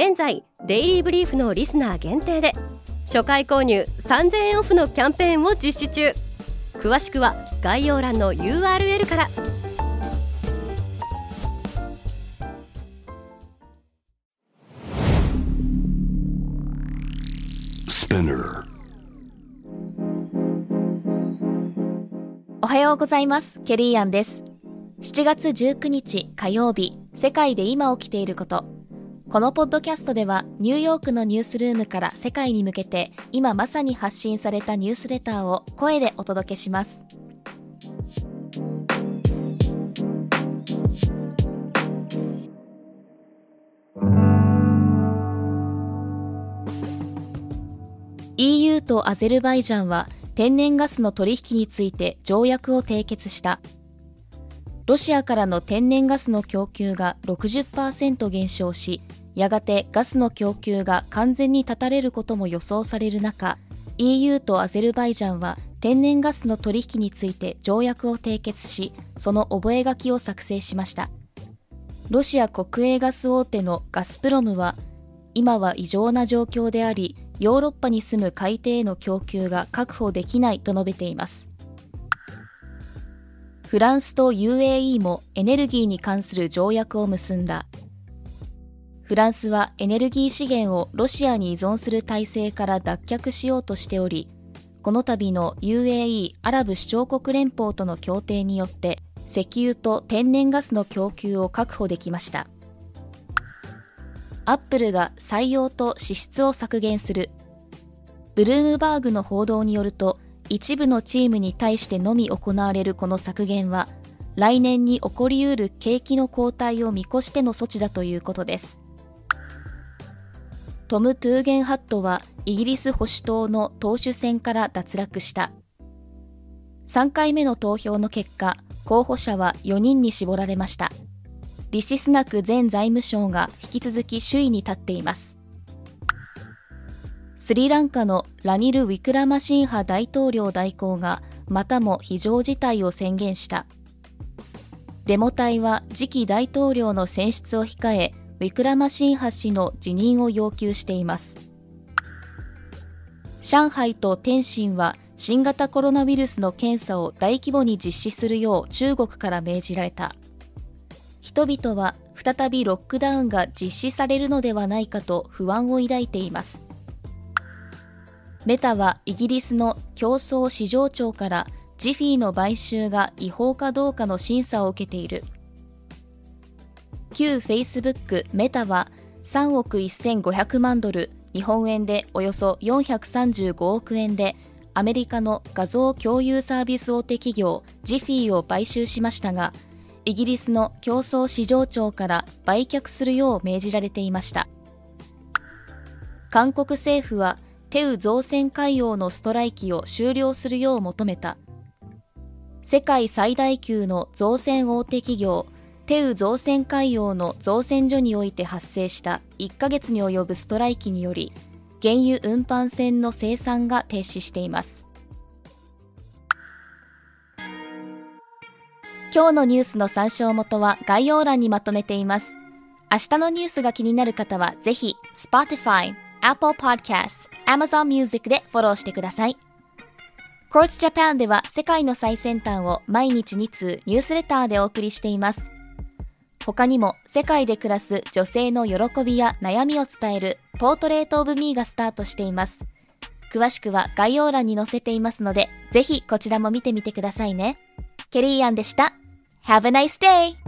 現在デイリーブリーフのリスナー限定で初回購入3000円オフのキャンペーンを実施中。詳しくは概要欄の URL から。おはようございます。ケリーアンです。7月19日火曜日世界で今起きていることこのポッドキャストではニューヨークのニュースルームから世界に向けて今まさに発信されたニュースレターを声でお届けします。EU とアゼルバイジャンは天然ガスの取引について条約を締結したロシアからの天然ガスの供給が60%減少し、やがてガスの供給が完全に断たれることも予想される中、EU とアゼルバイジャンは天然ガスの取引について条約を締結し、その覚書を作成しました。ロシア国営ガス大手のガスプロムは、今は異常な状況であり、ヨーロッパに住む海底への供給が確保できないと述べています。フランスと UAE もエネルギーに関する条約を結んだ。フランスはエネルギー資源をロシアに依存する体制から脱却しようとしており、この度の UAE アラブ首長国連邦との協定によって石油と天然ガスの供給を確保できました。アップルが採用と支出を削減する。ブルームバーグの報道によると、一部のチームに対してのみ行われるこの削減は、来年に起こりうる景気の後退を見越しての措置だということです。トム・トゥーゲンハートはイギリス保守党の党首選から脱落した。3回目の投票の結果、候補者は4人に絞られました。リシスナク前財務省が引き続き首位に立っています。スリランカのラニル・ウィクラマシンハ大統領代行がまたも非常事態を宣言した。デモ隊は次期大統領の選出を控え、ウィクラマシンハ氏の辞任を要求しています。上海と天津は新型コロナウイルスの検査を大規模に実施するよう中国から命じられた。人々は再びロックダウンが実施されるのではないかと不安を抱いています。メタはイギリスの競争市場庁からジフィーの買収が違法かどうかの審査を受けている。旧 Facebook メタは3億1500万ドル、日本円でおよそ435億円でアメリカの画像共有サービス大手企業ジフィーを買収しましたが、イギリスの競争市場庁から売却するよう命じられていました。韓国政府はテウ造船海洋のストライキを終了するよう求めた。世界最大級の造船大手企業、テウ造船海洋の造船所において発生した1ヶ月に及ぶストライキにより、原油運搬船の生産が停止しています。今日のニュースの参照元は概要欄にまとめています。明日のニュースが気になる方はぜひ Spotify、Apple Podcasts、Amazon Music でフォローしてください。Quartz Japan では世界の最先端を毎日2通ニュースレターでお送りしています。他にも世界で暮らす女性の喜びや悩みを伝えるポートレートオブミーがスタートしています。詳しくは概要欄に載せていますので、ぜひこちらも見てみてくださいね。ケリーアンでした。Have a nice day!